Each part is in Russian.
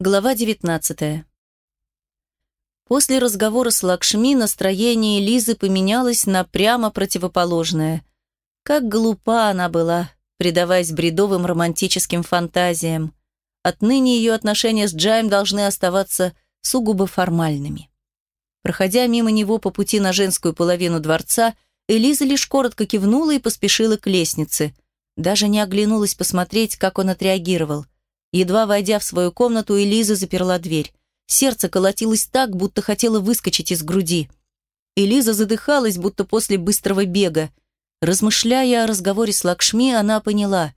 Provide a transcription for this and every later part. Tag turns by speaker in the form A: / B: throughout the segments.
A: Глава 19. После разговора с Лакшми настроение Лизы поменялось на прямо противоположное. Как глупа она была, предаваясь бредовым романтическим фантазиям. Отныне ее отношения с Джаем должны оставаться сугубо формальными. Проходя мимо него по пути на женскую половину дворца, Элиза лишь коротко кивнула и поспешила к лестнице. Даже не оглянулась посмотреть, как он отреагировал – Едва войдя в свою комнату, Элиза заперла дверь. Сердце колотилось так, будто хотело выскочить из груди. Элиза задыхалась, будто после быстрого бега. Размышляя о разговоре с Лакшми, она поняла.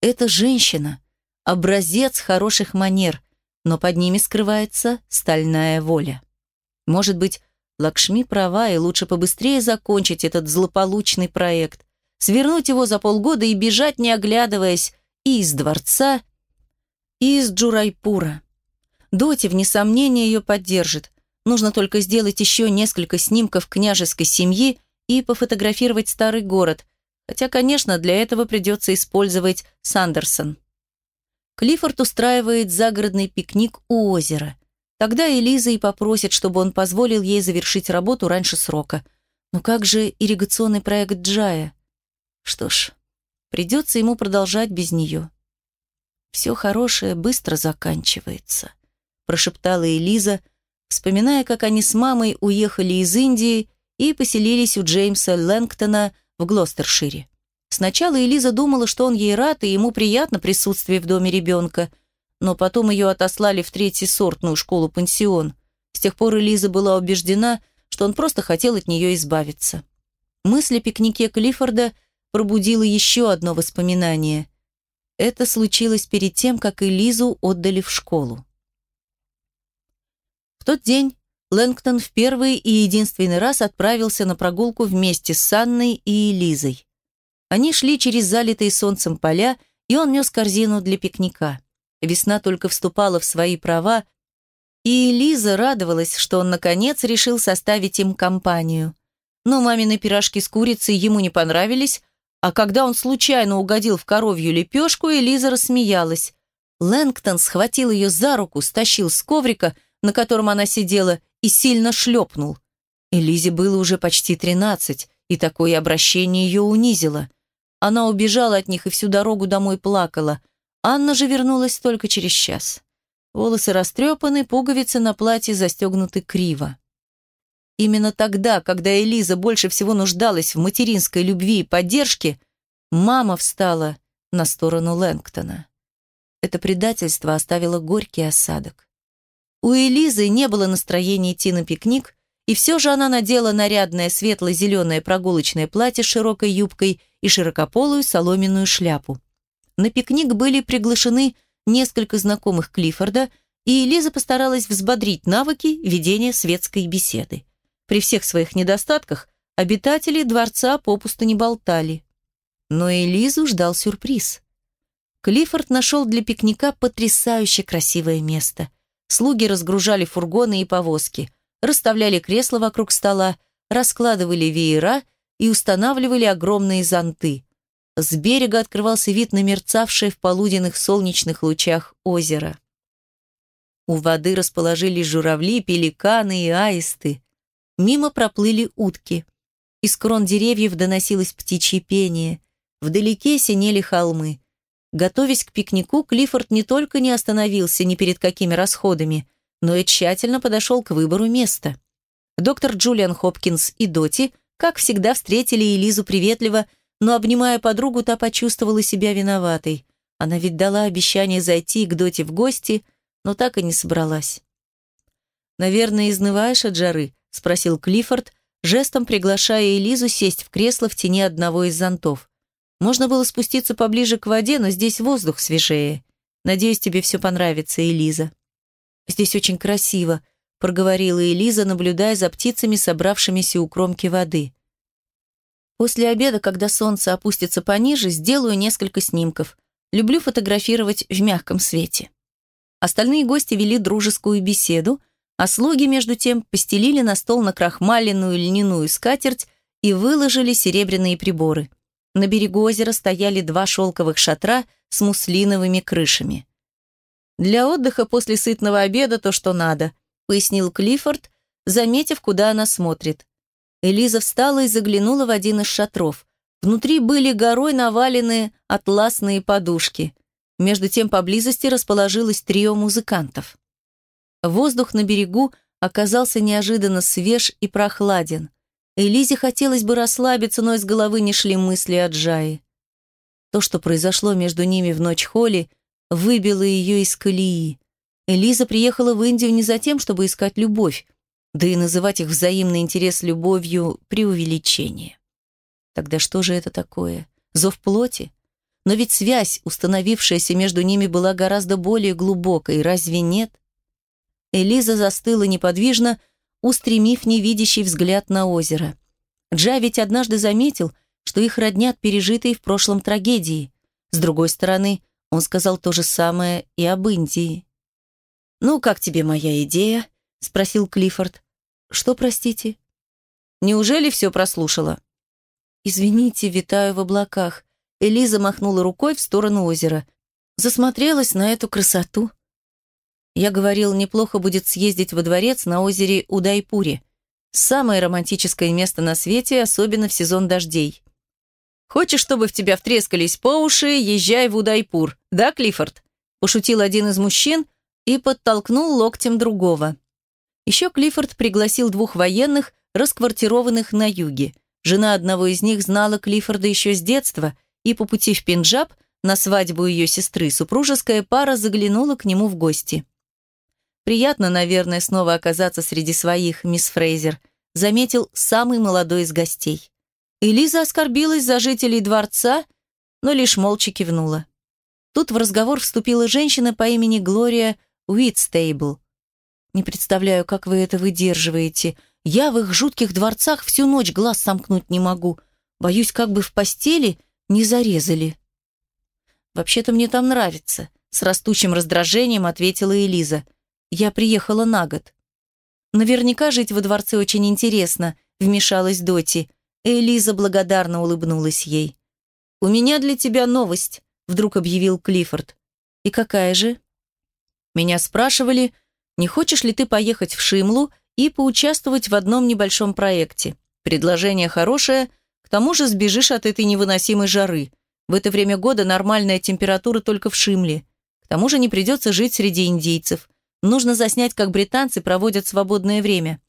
A: Это женщина, образец хороших манер, но под ними скрывается стальная воля. Может быть, Лакшми права, и лучше побыстрее закончить этот злополучный проект, свернуть его за полгода и бежать, не оглядываясь, и из дворца, из Джурайпура. Доти, вне сомнения, ее поддержит. Нужно только сделать еще несколько снимков княжеской семьи и пофотографировать старый город, хотя, конечно, для этого придется использовать Сандерсон. Клиффорд устраивает загородный пикник у озера. Тогда Элиза и попросит, чтобы он позволил ей завершить работу раньше срока. Но как же ирригационный проект Джая? Что ж, придется ему продолжать без нее. «Все хорошее быстро заканчивается», – прошептала Элиза, вспоминая, как они с мамой уехали из Индии и поселились у Джеймса Лэнгтона в Глостершире. Сначала Элиза думала, что он ей рад, и ему приятно присутствие в доме ребенка, но потом ее отослали в третьесортную школу-пансион. С тех пор Элиза была убеждена, что он просто хотел от нее избавиться. Мысль о пикнике Клиффорда пробудила еще одно воспоминание. Это случилось перед тем, как Элизу отдали в школу. В тот день Лэнгтон в первый и единственный раз отправился на прогулку вместе с Анной и Элизой. Они шли через залитые солнцем поля, и он нес корзину для пикника. Весна только вступала в свои права, и Элиза радовалась, что он, наконец, решил составить им компанию. Но мамины пирожки с курицей ему не понравились, а когда он случайно угодил в коровью лепешку, Элиза рассмеялась. Лэнгтон схватил ее за руку, стащил с коврика, на котором она сидела, и сильно шлепнул. Элизе было уже почти тринадцать, и такое обращение ее унизило. Она убежала от них и всю дорогу домой плакала. Анна же вернулась только через час. Волосы растрепаны, пуговицы на платье застегнуты криво. Именно тогда, когда Элиза больше всего нуждалась в материнской любви и поддержке, мама встала на сторону Лэнгтона. Это предательство оставило горький осадок. У Элизы не было настроения идти на пикник, и все же она надела нарядное светло-зеленое прогулочное платье с широкой юбкой и широкополую соломенную шляпу. На пикник были приглашены несколько знакомых Клиффорда, и Элиза постаралась взбодрить навыки ведения светской беседы. При всех своих недостатках обитатели дворца попусто не болтали. Но Элизу ждал сюрприз. Клиффорд нашел для пикника потрясающе красивое место. Слуги разгружали фургоны и повозки, расставляли кресла вокруг стола, раскладывали веера и устанавливали огромные зонты. С берега открывался вид на мерцавшее в полуденных солнечных лучах озеро. У воды расположились журавли, пеликаны и аисты. Мимо проплыли утки. Из крон деревьев доносилось птичье пение. Вдалеке синели холмы. Готовясь к пикнику, Клиффорд не только не остановился ни перед какими расходами, но и тщательно подошел к выбору места. Доктор Джулиан Хопкинс и Доти, как всегда, встретили Элизу приветливо, но, обнимая подругу, та почувствовала себя виноватой. Она ведь дала обещание зайти к Доти в гости, но так и не собралась. «Наверное, изнываешь от жары?» — спросил Клиффорд, жестом приглашая Элизу сесть в кресло в тени одного из зонтов. Можно было спуститься поближе к воде, но здесь воздух свежее. Надеюсь, тебе все понравится, Элиза. Здесь очень красиво, проговорила Элиза, наблюдая за птицами, собравшимися у кромки воды. После обеда, когда солнце опустится пониже, сделаю несколько снимков. Люблю фотографировать в мягком свете. Остальные гости вели дружескую беседу, а слуги, между тем, постелили на стол накрахмаленную льняную скатерть и выложили серебряные приборы. На берегу озера стояли два шелковых шатра с муслиновыми крышами. Для отдыха после сытного обеда то, что надо», пояснил Клиффорд, заметив, куда она смотрит. Элиза встала и заглянула в один из шатров. Внутри были горой навалены атласные подушки. Между тем поблизости расположилось трио музыкантов. Воздух на берегу оказался неожиданно свеж и прохладен. Элизе хотелось бы расслабиться, но из головы не шли мысли о Джае. То, что произошло между ними в ночь Холли, выбило ее из колеи. Элиза приехала в Индию не за тем, чтобы искать любовь, да и называть их взаимный интерес любовью – преувеличение. Тогда что же это такое? Зов плоти? Но ведь связь, установившаяся между ними, была гораздо более глубокой, разве нет? Элиза застыла неподвижно, устремив невидящий взгляд на озеро. Джа ведь однажды заметил, что их роднят пережитые в прошлом трагедии. С другой стороны, он сказал то же самое и об Индии. «Ну, как тебе моя идея?» — спросил Клиффорд. «Что, простите?» «Неужели все прослушала?» «Извините, витаю в облаках». Элиза махнула рукой в сторону озера. Засмотрелась на эту красоту. Я говорил, неплохо будет съездить во дворец на озере Удайпуре. Самое романтическое место на свете, особенно в сезон дождей. «Хочешь, чтобы в тебя втрескались по уши, езжай в Удайпур, да, Клиффорд?» Пошутил один из мужчин и подтолкнул локтем другого. Еще Клиффорд пригласил двух военных, расквартированных на юге. Жена одного из них знала Клиффорда еще с детства, и по пути в Пенджаб на свадьбу ее сестры супружеская пара заглянула к нему в гости. «Приятно, наверное, снова оказаться среди своих, мисс Фрейзер», заметил самый молодой из гостей. Элиза оскорбилась за жителей дворца, но лишь молча кивнула. Тут в разговор вступила женщина по имени Глория Уитстейбл. Не представляю, как вы это выдерживаете. Я в их жутких дворцах всю ночь глаз сомкнуть не могу. Боюсь, как бы в постели не зарезали. Вообще-то мне там нравится, с растущим раздражением ответила Элиза. Я приехала на год. Наверняка жить во дворце очень интересно, вмешалась Доти. Элиза благодарно улыбнулась ей. У меня для тебя новость, вдруг объявил Клиффорд. И какая же? Меня спрашивали, не хочешь ли ты поехать в Шимлу и поучаствовать в одном небольшом проекте? Предложение хорошее, к тому же сбежишь от этой невыносимой жары. В это время года нормальная температура только в Шимле. К тому же не придется жить среди индейцев. Нужно заснять, как британцы проводят свободное время.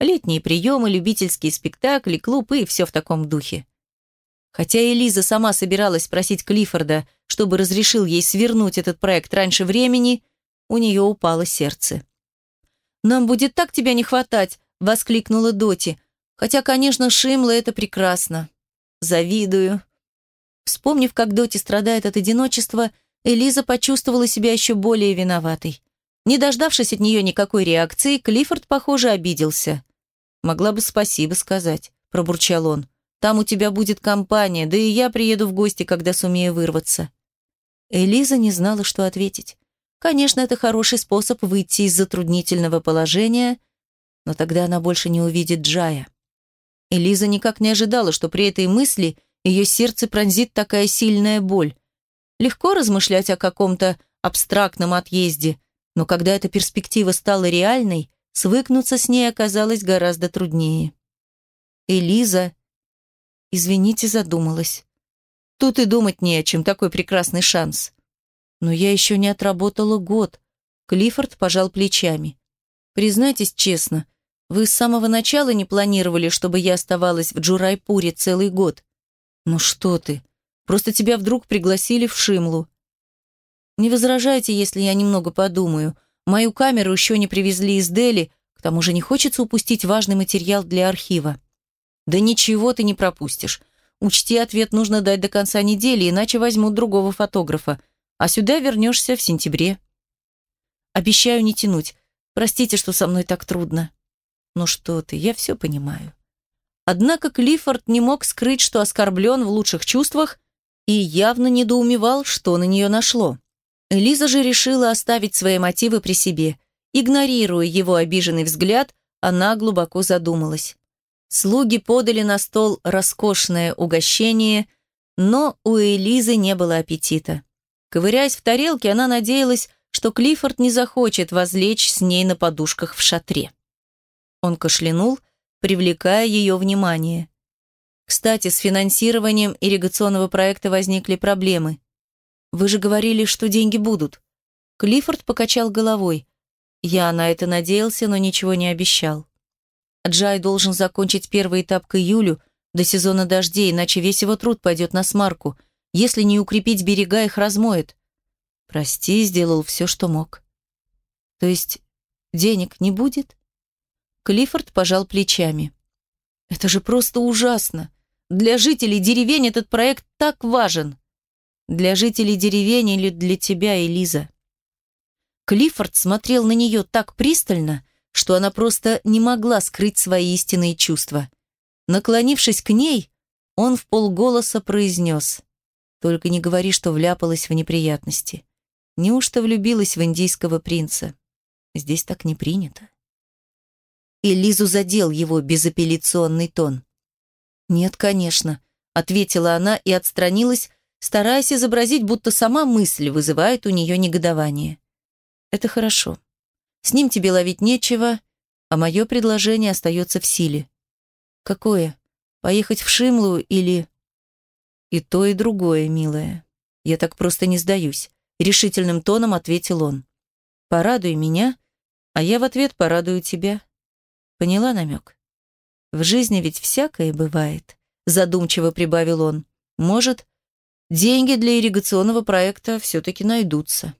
A: Летние приемы, любительские спектакли, клубы и все в таком духе. Хотя Элиза сама собиралась просить Клиффорда, чтобы разрешил ей свернуть этот проект раньше времени, у нее упало сердце. «Нам будет так тебя не хватать!» — воскликнула Доти. «Хотя, конечно, Шимла — это прекрасно. Завидую». Вспомнив, как Доти страдает от одиночества, Элиза почувствовала себя еще более виноватой. Не дождавшись от нее никакой реакции, Клиффорд, похоже, обиделся. «Могла бы спасибо сказать», — пробурчал он. «Там у тебя будет компания, да и я приеду в гости, когда сумею вырваться». Элиза не знала, что ответить. Конечно, это хороший способ выйти из затруднительного положения, но тогда она больше не увидит Джая. Элиза никак не ожидала, что при этой мысли ее сердце пронзит такая сильная боль. Легко размышлять о каком-то абстрактном отъезде, но когда эта перспектива стала реальной, свыкнуться с ней оказалось гораздо труднее. Элиза, извините, задумалась. Тут и думать не о чем, такой прекрасный шанс. Но я еще не отработала год. Клиффорд пожал плечами. Признайтесь честно, вы с самого начала не планировали, чтобы я оставалась в Джурайпуре целый год? Ну что ты? Просто тебя вдруг пригласили в Шимлу. Не возражайте, если я немного подумаю. Мою камеру еще не привезли из Дели, к тому же не хочется упустить важный материал для архива. Да ничего ты не пропустишь. Учти, ответ нужно дать до конца недели, иначе возьмут другого фотографа а сюда вернешься в сентябре. Обещаю не тянуть. Простите, что со мной так трудно. Ну что ты, я все понимаю. Однако Клиффорд не мог скрыть, что оскорблен в лучших чувствах и явно недоумевал, что на нее нашло. Элиза же решила оставить свои мотивы при себе. Игнорируя его обиженный взгляд, она глубоко задумалась. Слуги подали на стол роскошное угощение, но у Элизы не было аппетита. Ковыряясь в тарелке, она надеялась, что Клиффорд не захочет возлечь с ней на подушках в шатре. Он кашлянул, привлекая ее внимание. Кстати, с финансированием ирригационного проекта возникли проблемы. Вы же говорили, что деньги будут. Клиффорд покачал головой. Я на это надеялся, но ничего не обещал. Джай должен закончить первый этап к июлю, до сезона дождей, иначе весь его труд пойдет на смарку. Если не укрепить берега, их размоет. Прости, сделал все, что мог. То есть денег не будет? Клиффорд пожал плечами. Это же просто ужасно. Для жителей деревень этот проект так важен. Для жителей деревень или для тебя, Элиза? Клиффорд смотрел на нее так пристально, что она просто не могла скрыть свои истинные чувства. Наклонившись к ней, он в полголоса произнес «Только не говори, что вляпалась в неприятности. Неужто влюбилась в индийского принца? Здесь так не принято». И Лизу задел его безапелляционный тон. «Нет, конечно», — ответила она и отстранилась, стараясь изобразить, будто сама мысль вызывает у нее негодование. «Это хорошо. С ним тебе ловить нечего, а мое предложение остается в силе». «Какое? Поехать в Шимлу или...» «И то, и другое, милая. Я так просто не сдаюсь», — решительным тоном ответил он. «Порадуй меня, а я в ответ порадую тебя. Поняла намек? В жизни ведь всякое бывает, задумчиво прибавил он. Может, деньги для ирригационного проекта все-таки найдутся.